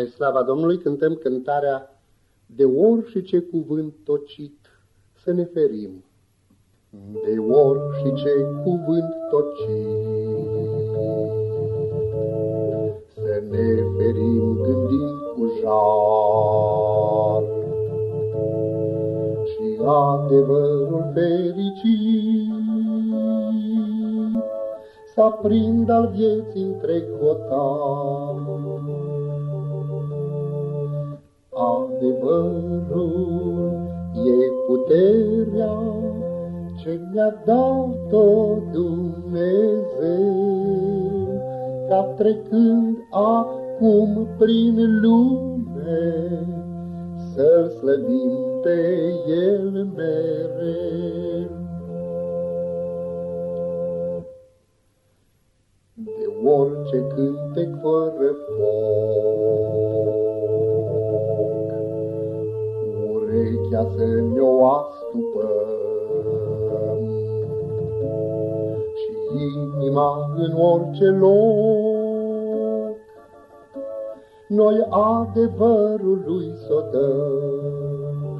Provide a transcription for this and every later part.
Spre slava Domnului cântăm cântarea De ori și ce cuvânt tocit să ne ferim. De ori și ce cuvânt tocit să ne ferim gândind cu jar și adevărul fericit să aprind al vieții întreg hotar. Adevărul e puterea ce mi-a dat-o Dumnezeu, ca trecând acum prin lume, să-L slăvim pe El mereu. De orice cântec fără foc, urechea să ne-o astupăm și inima în orice loc. Noi adevărului s-o dăm.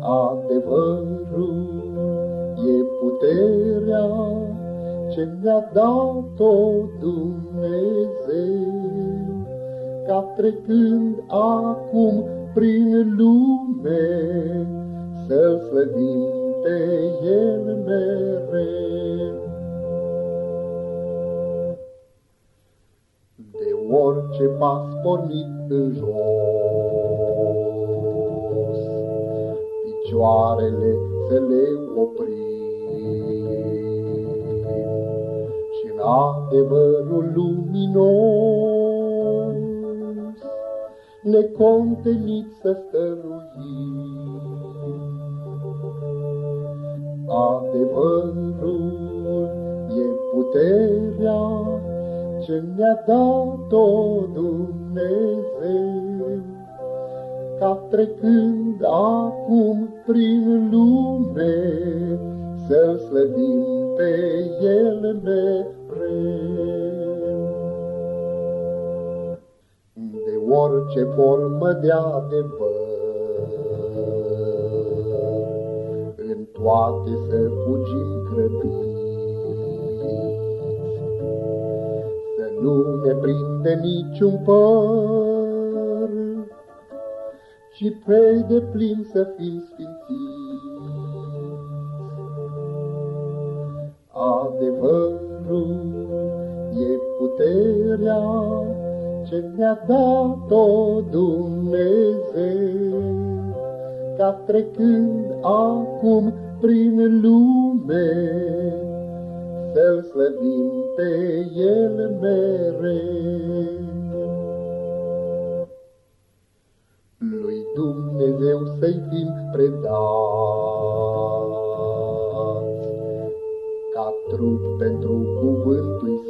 Adevărul e puterea ce ne-a dat-o Dumnezeu, ca trecând acum prin lume, să-L slăvim pe El mereu. De orice pas pornit în jos, picioarele să le oprim și în adevărul luminos, necontenit să stăruim. Adevărul e puterea ce ne-a dat-o Dumnezeu, ca trecând acum prin lume, să-L slăvim pe El mereu. Orice formă de adevăr. În toate să fugim grăbiți, să nu ne prinde niciun păr, ci pe de plin să fim sfințiți. Adevărul e puterea ce ne-a dat-o Dumnezeu, ca trecând acum prin lume, să-L slăvim pe El mereu. Lui Dumnezeu să-i fim predați, ca trup pentru cuvântul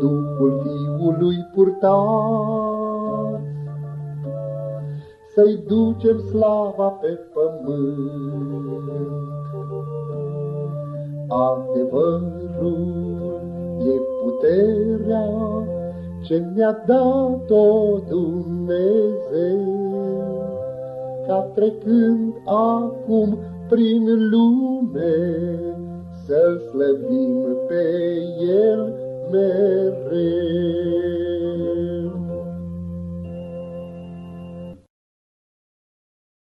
Duhul Fiului purtat, Să-i ducem slava pe pământ. Adevărul e puterea ce mi-a dat-o Dumnezeu, ca trecând acum prin lume, să-L slăvim pe El mereu.